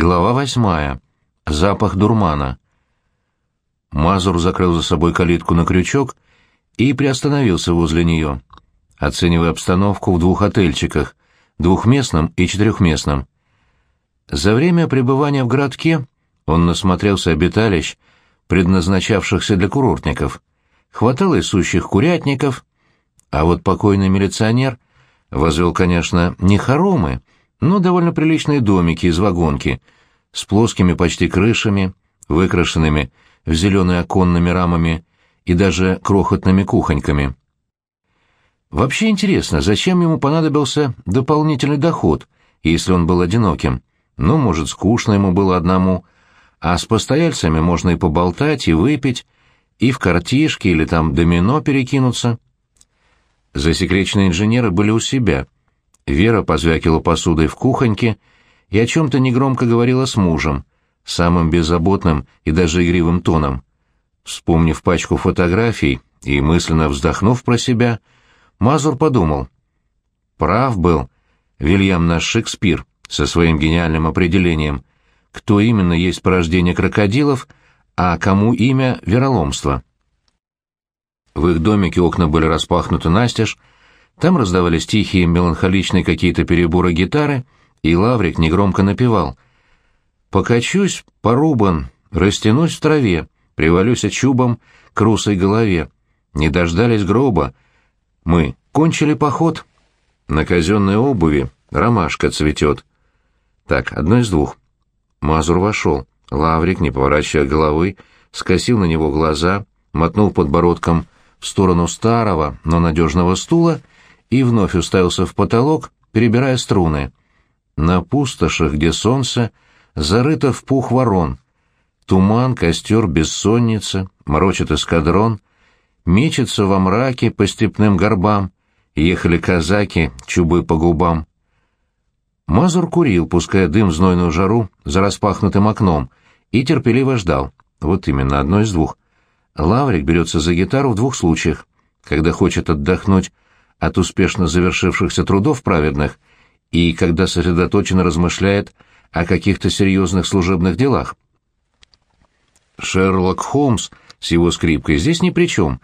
Глава восьмая. Запах дурмана. Мазур закрыл за собой калитку на крючок и приостановился возле нее, оценивая обстановку в двух отельчиках, двухместном и четырехместном. За время пребывания в городке он насмотрелся обиталищ, предназначавшихся для курортников. Хватало и сущих курятников, а вот покойный милиционер возвел, конечно, не хоромы, но довольно приличные домики из вагонки, с плоскими почти крышами, выкрашенными в зеленые оконными рамами и даже крохотными кухоньками. Вообще интересно, зачем ему понадобился дополнительный доход, если он был одиноким? Ну, может, скучно ему было одному, а с постояльцами можно и поболтать, и выпить, и в картишки или там домино перекинуться. Засекреченные инженеры были у себя — Вера позвякила посудой в кухоньке и о чем-то негромко говорила с мужем, самым беззаботным и даже игривым тоном. Вспомнив пачку фотографий и мысленно вздохнув про себя, Мазур подумал. Прав был Вильям наш Шекспир со своим гениальным определением, кто именно есть порождение крокодилов, а кому имя вероломство. В их домике окна были распахнуты настежь, там раздавались тихие, меланхоличные какие-то переборы гитары, и Лаврик негромко напевал. «Покачусь, порубан, растянусь в траве, привалюсь чубом к русой голове. Не дождались гроба. Мы кончили поход. На казенной обуви ромашка цветет». Так, одно из двух. Мазур вошел. Лаврик, не поворачивая головы, скосил на него глаза, мотнул подбородком в сторону старого, но надежного стула и вновь уставился в потолок, перебирая струны. На пустошах, где солнце, зарыто в пух ворон. Туман, костер, бессонница, морочит эскадрон, мечется во мраке по степным горбам, ехали казаки, чубы по губам. Мазур курил, пуская дым в знойную жару за распахнутым окном, и терпеливо ждал. Вот именно, одно из двух. Лаврик берется за гитару в двух случаях. Когда хочет отдохнуть от успешно завершившихся трудов праведных и когда сосредоточенно размышляет о каких-то серьезных служебных делах. Шерлок Холмс с его скрипкой здесь ни при чем.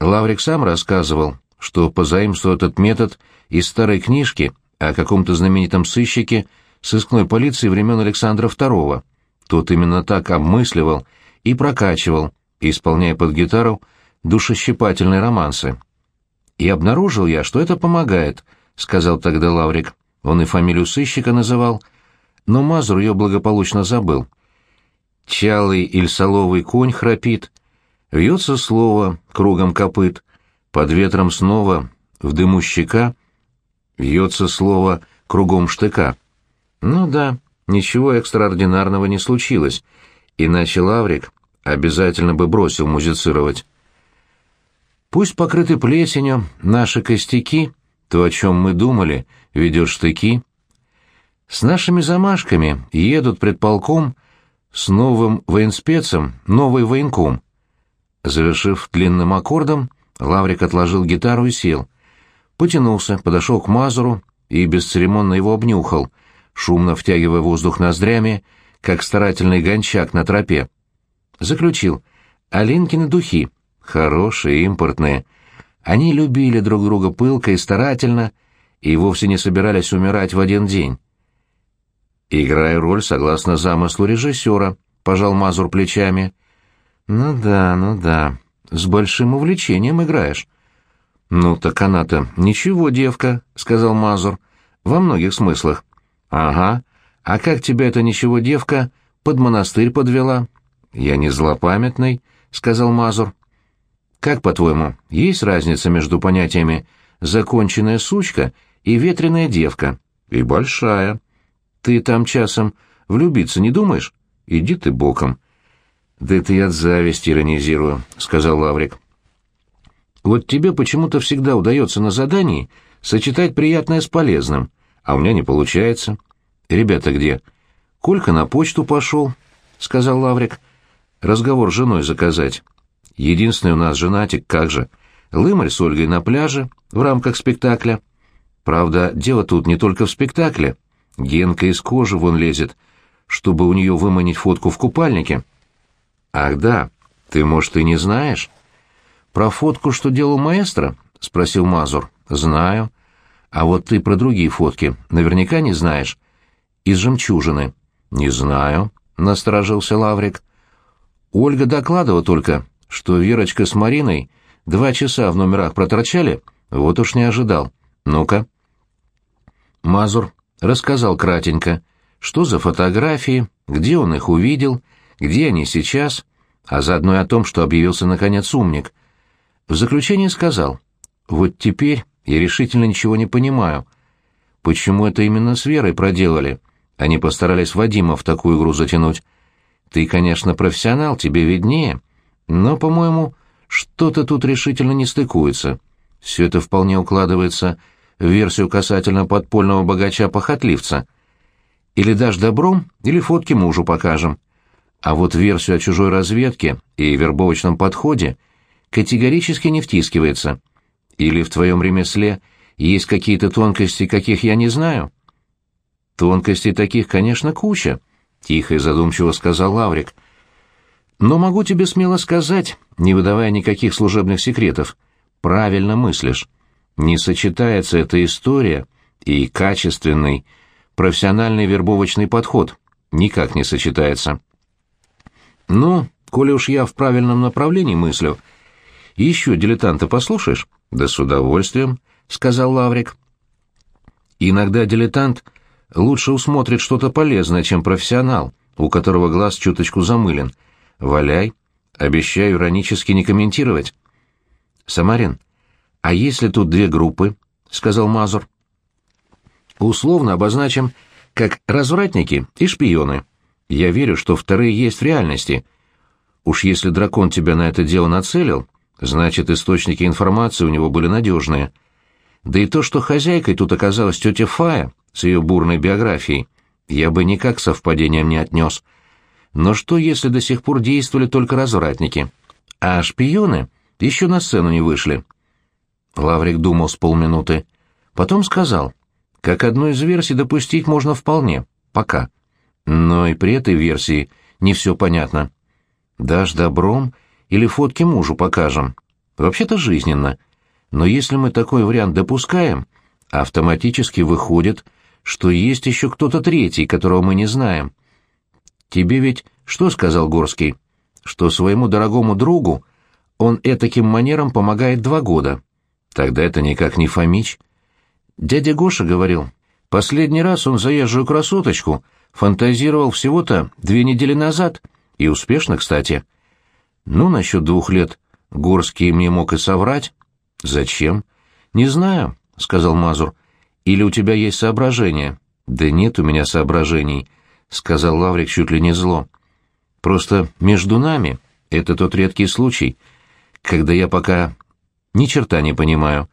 Лаврик сам рассказывал, что позаимствовал этот метод из старой книжки о каком-то знаменитом сыщике сыскной полиции времен Александра II. Тот именно так обмысливал и прокачивал, исполняя под гитару душещипательные романсы. И обнаружил я, что это помогает, — сказал тогда Лаврик. Он и фамилию сыщика называл, но Мазур ее благополучно забыл. Чалый или соловый конь храпит, вьется слово кругом копыт, под ветром снова в дыму щека вьется слово кругом штыка. Ну да, ничего экстраординарного не случилось, иначе Лаврик обязательно бы бросил музицировать. Пусть покрыты плесенью наши костяки, то, о чем мы думали, ведет штыки. С нашими замашками едут предполком с новым военспецом новый военком. Завершив длинным аккордом, Лаврик отложил гитару и сел. Потянулся, подошел к Мазуру и бесцеремонно его обнюхал, шумно втягивая воздух ноздрями, как старательный гончак на тропе. Заключил. «Алинкины духи хорошие, импортные. Они любили друг друга пылко и старательно, и вовсе не собирались умирать в один день. «Играя роль согласно замыслу режиссера», — пожал Мазур плечами. «Ну да, ну да, с большим увлечением играешь». «Ну так она-то ничего, девка», — сказал Мазур, — «во многих смыслах». «Ага, а как тебя эта ничего девка под монастырь подвела?» «Я не злопамятный», — сказал Мазур. Как, по-твоему, есть разница между понятиями «законченная сучка» и «ветреная девка»? И большая. Ты там часом влюбиться не думаешь? Иди ты боком. Да это я от зависти иронизирую, — сказал Лаврик. Вот тебе почему-то всегда удается на задании сочетать приятное с полезным, а у меня не получается. Ребята где? Колька на почту пошел, — сказал Лаврик. Разговор с женой заказать. Единственный у нас женатик, как же. Лымарь с Ольгой на пляже в рамках спектакля. Правда, дело тут не только в спектакле. Генка из кожи вон лезет, чтобы у нее выманить фотку в купальнике. Ах да, ты, может, и не знаешь? Про фотку, что делал маэстро? Спросил Мазур. Знаю. А вот ты про другие фотки наверняка не знаешь. Из жемчужины. Не знаю, насторожился Лаврик. Ольга докладывала только, что Верочка с Мариной два часа в номерах проторчали, вот уж не ожидал. Ну-ка. Мазур рассказал кратенько, что за фотографии, где он их увидел, где они сейчас, а заодно и о том, что объявился наконец умник. В заключение сказал, «Вот теперь я решительно ничего не понимаю. Почему это именно с Верой проделали? Они постарались Вадима в такую игру затянуть. Ты, конечно, профессионал, тебе виднее, но, по-моему, что-то тут решительно не стыкуется. Все это вполне укладывается в версию касательно подпольного богача-похотливца. Или дашь добром, или фотки мужу покажем. А вот версию о чужой разведке и вербовочном подходе категорически не втискивается. Или в твоем ремесле есть какие-то тонкости, каких я не знаю? Тонкостей таких, конечно, куча, — тихо и задумчиво сказал Лаврик. Но могу тебе смело сказать, не выдавая никаких служебных секретов, правильно мыслишь. Не сочетается эта история и качественный, профессиональный вербовочный подход. Никак не сочетается. Ну, коли уж я в правильном направлении мыслю, еще дилетанта послушаешь? Да с удовольствием, — сказал Лаврик. Иногда дилетант лучше усмотрит что-то полезное, чем профессионал, у которого глаз чуточку замылен. Валяй, обещаю иронически не комментировать. Самарин, а если тут две группы, — сказал Мазур. Условно обозначим как развратники и шпионы. Я верю, что вторые есть в реальности. Уж если дракон тебя на это дело нацелил, значит, источники информации у него были надежные. Да и то, что хозяйкой тут оказалась тетя Фая с ее бурной биографией, я бы никак совпадением не отнес. Но что, если до сих пор действовали только развратники, а шпионы еще на сцену не вышли? Лаврик думал с полминуты. Потом сказал, как одну из версий допустить можно вполне, пока. Но и при этой версии не все понятно. Дашь добром или фотки мужу покажем? Вообще-то жизненно. Но если мы такой вариант допускаем, автоматически выходит, что есть еще кто-то третий, которого мы не знаем. Тебе ведь что сказал Горский? Что своему дорогому другу он этаким манером помогает два года. Тогда это никак не Фомич. Дядя Гоша говорил, последний раз он заезжую красоточку фантазировал всего-то две недели назад, и успешно, кстати. Ну, насчет двух лет Горский мне мог и соврать. Зачем? Не знаю, — сказал Мазур. Или у тебя есть соображения? Да нет у меня соображений, — сказал Лаврик чуть ли не зло. Просто между нами это тот редкий случай, когда я пока ни черта не понимаю.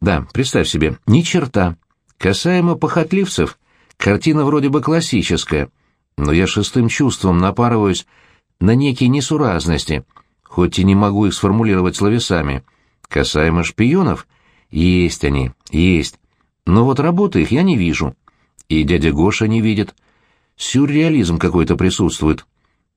Да, представь себе, ни черта. Касаемо похотливцев, Картина вроде бы классическая, но я шестым чувством напарываюсь на некие несуразности, хоть и не могу их сформулировать словесами. Касаемо шпионов, есть они, есть. Но вот работы их я не вижу. И дядя Гоша не видит. Сюрреализм какой-то присутствует.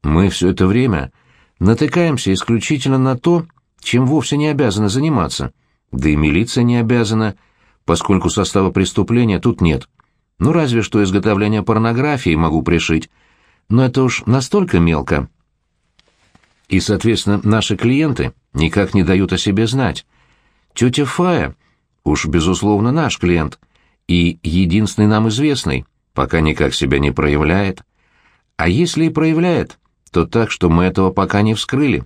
Мы все это время натыкаемся исключительно на то, чем вовсе не обязаны заниматься. Да и милиция не обязана, поскольку состава преступления тут нет. Ну, разве что изготовление порнографии могу пришить. Но это уж настолько мелко. И, соответственно, наши клиенты никак не дают о себе знать. Тетя Фая уж, безусловно, наш клиент. И единственный нам известный, пока никак себя не проявляет. А если и проявляет, то так, что мы этого пока не вскрыли.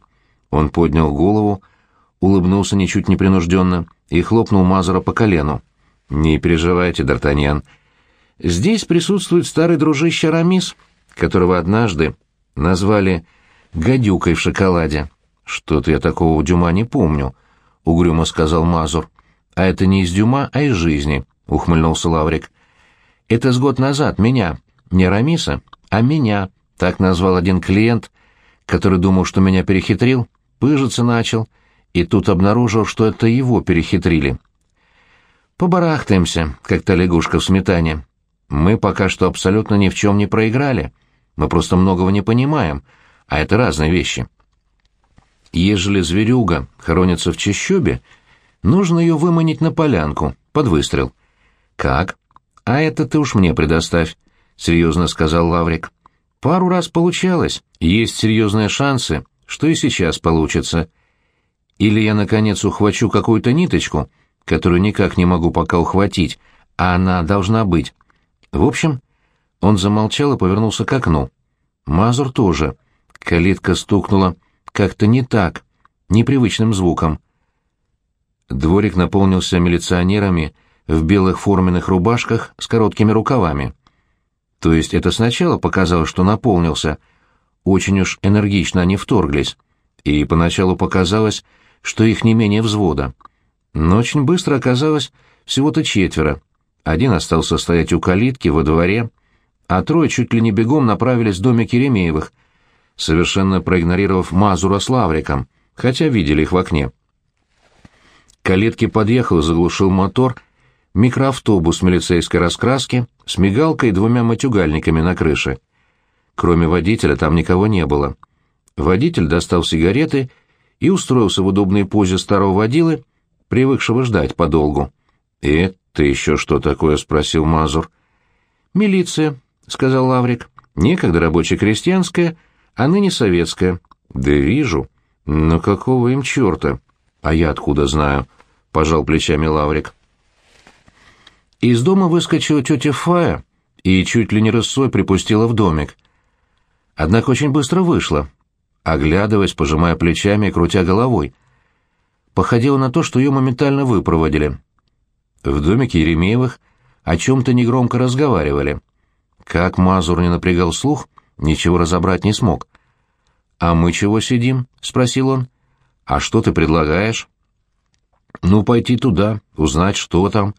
Он поднял голову, улыбнулся ничуть непринужденно и хлопнул Мазура по колену. «Не переживайте, Д'Артаньян, Здесь присутствует старый дружище Рамис, которого однажды назвали «гадюкой в шоколаде». «Что-то я такого Дюма не помню», — угрюмо сказал Мазур. «А это не из Дюма, а из жизни», — ухмыльнулся Лаврик. «Это с год назад меня, не Рамиса, а меня», — так назвал один клиент, который думал, что меня перехитрил, пыжиться начал, и тут обнаружил, что это его перехитрили. «Побарахтаемся, как та лягушка в сметане. Мы пока что абсолютно ни в чем не проиграли. Мы просто многого не понимаем, а это разные вещи. Ежели зверюга хоронится в чащобе, нужно ее выманить на полянку, под выстрел. Как? А это ты уж мне предоставь, — серьезно сказал Лаврик. Пару раз получалось, есть серьезные шансы, что и сейчас получится. Или я, наконец, ухвачу какую-то ниточку, которую никак не могу пока ухватить, а она должна быть. В общем, он замолчал и повернулся к окну. Мазур тоже. Калитка стукнула как-то не так, непривычным звуком. Дворик наполнился милиционерами в белых форменных рубашках с короткими рукавами. То есть это сначала показалось, что наполнился. Очень уж энергично они вторглись. И поначалу показалось, что их не менее взвода. Но очень быстро оказалось всего-то четверо. Один остался стоять у калитки во дворе, а трое чуть ли не бегом направились в домик Еремеевых, совершенно проигнорировав Мазура с Лавриком, хотя видели их в окне. К калитке подъехал заглушил мотор микроавтобус милицейской раскраски с мигалкой и двумя матюгальниками на крыше. Кроме водителя там никого не было. Водитель достал сигареты и устроился в удобной позе старого водилы, привыкшего ждать подолгу. «Это еще что такое?» — спросил Мазур. «Милиция», — сказал Лаврик. «Некогда рабоче-крестьянская, а ныне советская». «Да вижу. Но какого им черта?» «А я откуда знаю?» — пожал плечами Лаврик. Из дома выскочила тетя Фая и чуть ли не рысой припустила в домик. Однако очень быстро вышла, оглядываясь, пожимая плечами и крутя головой. Походило на то, что ее моментально выпроводили. В домике Еремеевых о чем-то негромко разговаривали. Как Мазур не напрягал слух, ничего разобрать не смог. «А мы чего сидим?» — спросил он. «А что ты предлагаешь?» «Ну, пойти туда, узнать, что там».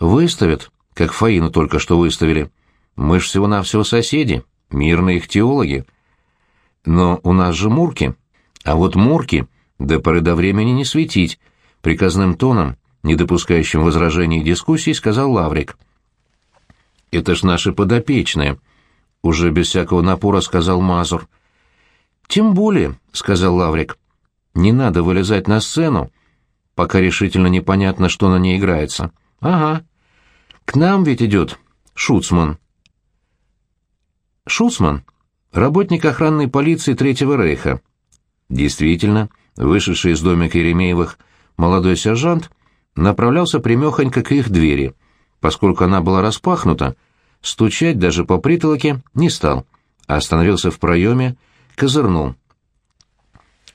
«Выставят, как Фаину только что выставили. Мы ж всего-навсего соседи, мирные их теологи». «Но у нас же мурки. А вот мурки до поры до времени не светить», — приказным тоном, не допускающим возражений и дискуссий, сказал Лаврик. «Это ж наши подопечные», — уже без всякого напора сказал Мазур. «Тем более», — сказал Лаврик, — «не надо вылезать на сцену, пока решительно непонятно, что на ней играется. Ага. К нам ведь идет Шуцман». Шуцман — работник охранной полиции Третьего Рейха. Действительно, вышедший из домика Еремеевых молодой сержант направлялся примехонько к их двери. Поскольку она была распахнута, стучать даже по притолоке не стал, а остановился в проеме, козырнул.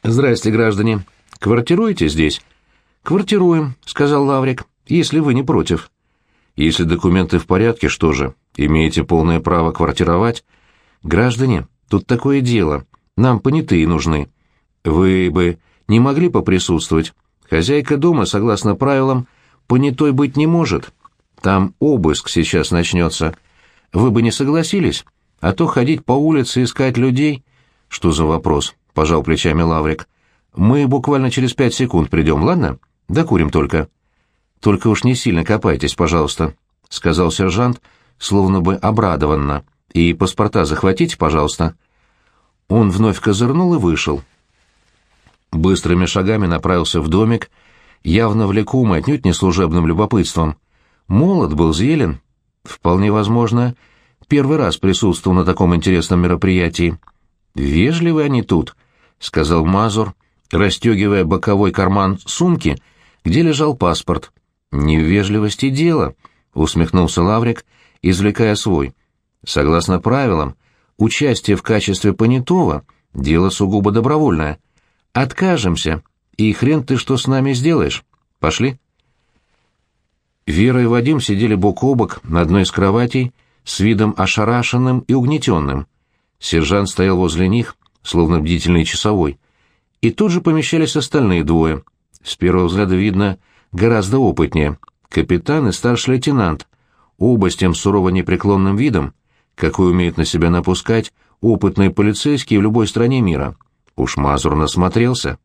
«Здрасте, граждане. Квартируете здесь?» «Квартируем», — сказал Лаврик, — «если вы не против». «Если документы в порядке, что же, имеете полное право квартировать?» «Граждане, тут такое дело. Нам понятые нужны. Вы бы не могли поприсутствовать? Хозяйка дома, согласно правилам, понятой быть не может. Там обыск сейчас начнется. Вы бы не согласились? А то ходить по улице искать людей... Что за вопрос? Пожал плечами Лаврик. Мы буквально через пять секунд придем, ладно? Докурим только. Только уж не сильно копайтесь, пожалуйста, сказал сержант, словно бы обрадованно. И паспорта захватите, пожалуйста. Он вновь козырнул и вышел. Быстрыми шагами направился в домик, явно влекомый отнюдь не служебным любопытством. Молод был зелен. Вполне возможно, первый раз присутствовал на таком интересном мероприятии. «Вежливы они тут», — сказал Мазур, расстегивая боковой карман сумки, где лежал паспорт. «Не вежливости дело», — усмехнулся Лаврик, извлекая свой. «Согласно правилам, участие в качестве понятого — дело сугубо добровольное. Откажемся, и хрен ты что с нами сделаешь. Пошли». Вера и Вадим сидели бок о бок на одной из кроватей с видом ошарашенным и угнетенным. Сержант стоял возле них, словно бдительный часовой. И тут же помещались остальные двое. С первого взгляда видно гораздо опытнее. Капитан и старший лейтенант. Оба с тем сурово непреклонным видом, какой умеют на себя напускать опытные полицейские в любой стране мира. Уж Мазур насмотрелся.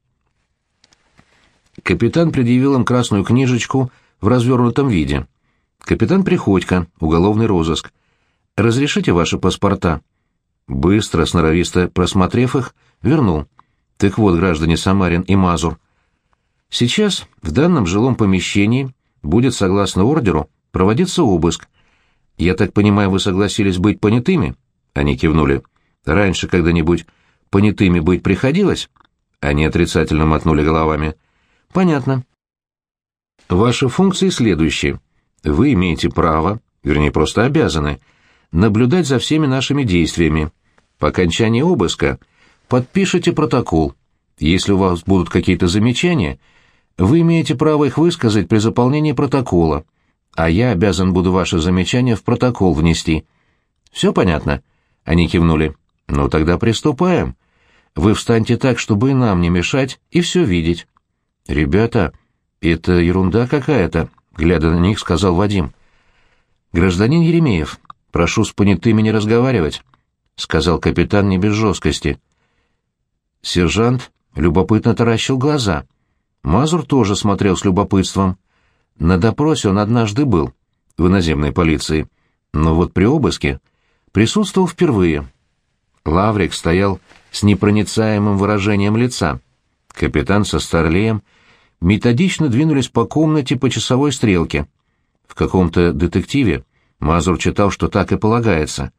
Капитан предъявил им красную книжечку в развернутом виде. «Капитан Приходько, уголовный розыск. Разрешите ваши паспорта?» Быстро, сноровисто просмотрев их, вернул. Так вот, граждане Самарин и Мазур. Сейчас в данном жилом помещении будет, согласно ордеру, проводиться обыск. Я так понимаю, вы согласились быть понятыми? Они кивнули. Раньше когда-нибудь понятыми быть приходилось? Они отрицательно мотнули головами. Понятно. Ваши функции следующие. Вы имеете право, вернее, просто обязаны, наблюдать за всеми нашими действиями. По окончании обыска подпишите протокол. Если у вас будут какие-то замечания, вы имеете право их высказать при заполнении протокола, а я обязан буду ваши замечания в протокол внести. Все понятно? Они кивнули. Ну тогда приступаем. Вы встаньте так, чтобы и нам не мешать, и все видеть. Ребята, это ерунда какая-то, глядя на них, сказал Вадим. Гражданин Еремеев, прошу с понятыми не разговаривать, сказал капитан не без жесткости. Сержант любопытно таращил глаза. Мазур тоже смотрел с любопытством. На допросе он однажды был, в иноземной полиции, но вот при обыске присутствовал впервые. Лаврик стоял с непроницаемым выражением лица. Капитан со Старлеем методично двинулись по комнате по часовой стрелке. В каком-то детективе Мазур читал, что так и полагается.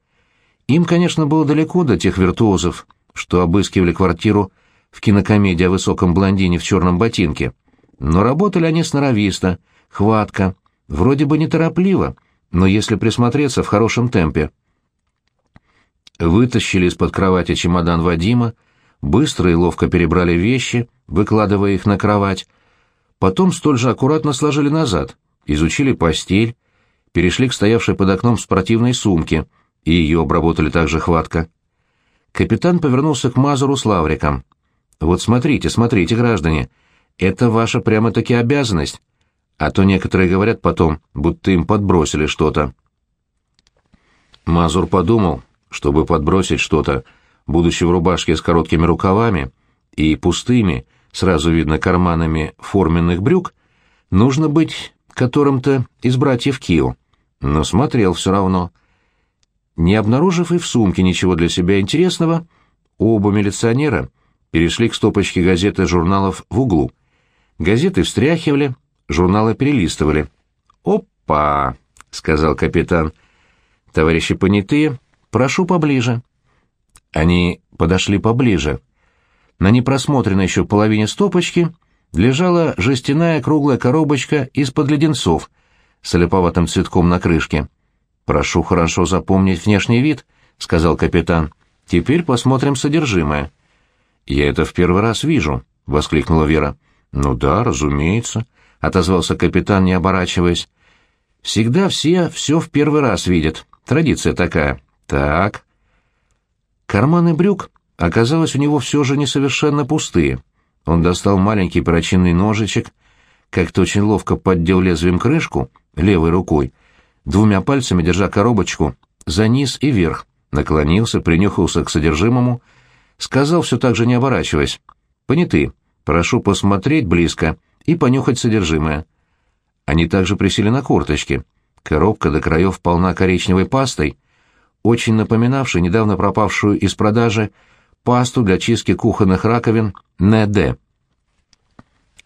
Им, конечно, было далеко до тех виртуозов, что обыскивали квартиру в кинокомедии о высоком блондине в черном ботинке. Но работали они сноровисто, хватко, вроде бы неторопливо, но если присмотреться в хорошем темпе. Вытащили из-под кровати чемодан Вадима, быстро и ловко перебрали вещи, выкладывая их на кровать, потом столь же аккуратно сложили назад, изучили постель, перешли к стоявшей под окном спортивной сумке, и ее обработали также хватко. Капитан повернулся к Мазуру с Лавриком. «Вот смотрите, смотрите, граждане, это ваша прямо-таки обязанность, а то некоторые говорят потом, будто им подбросили что-то». Мазур подумал, чтобы подбросить что-то, будучи в рубашке с короткими рукавами и пустыми, сразу видно карманами форменных брюк, нужно быть которым-то из братьев Кио. Но смотрел все равно. Не обнаружив и в сумке ничего для себя интересного, оба милиционера перешли к стопочке газет и журналов в углу. Газеты встряхивали, журналы перелистывали. «Опа!» — сказал капитан. «Товарищи понятые, Прошу поближе». Они подошли поближе. На непросмотренной еще половине стопочки лежала жестяная круглая коробочка из-под леденцов с олиповатым цветком на крышке. «Прошу хорошо запомнить внешний вид», — сказал капитан. «Теперь посмотрим содержимое». «Я это в первый раз вижу», — воскликнула Вера. «Ну да, разумеется», — отозвался капитан, не оборачиваясь. «Всегда все все в первый раз видят. Традиция такая. Так. Карманы брюк оказалось у него все же не совершенно пустые. Он достал маленький перочинный ножичек, как-то очень ловко поддел лезвием крышку левой рукой, двумя пальцами держа коробочку за низ и вверх, наклонился, принюхался к содержимому, сказал все так же не оборачиваясь. «Поняты, прошу посмотреть близко и понюхать содержимое». Они также присели на корточки. Коробка до краев полна коричневой пастой — очень напоминавший недавно пропавшую из продажи пасту для чистки кухонных раковин НД.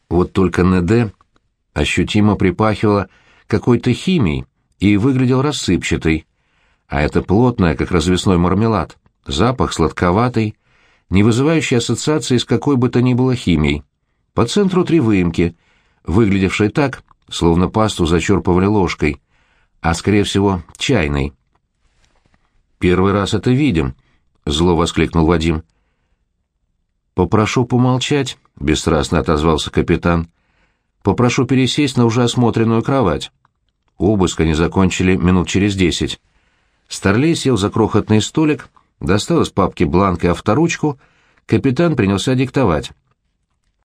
Вот только НД ощутимо припахивала какой-то химией и выглядел рассыпчатый, а это плотное, как развесной мармелад, запах сладковатый, не вызывающий ассоциации с какой бы то ни было химией. По центру три выемки, выглядевшие так, словно пасту зачерпывали ложкой, а, скорее всего, чайной. Первый раз это видим, зло воскликнул Вадим. Попрошу помолчать, бесстрастно отозвался капитан. Попрошу пересесть на уже осмотренную кровать. Обыск они закончили минут через десять. Старлей сел за крохотный столик, достал из папки бланк и авторучку, капитан принялся диктовать.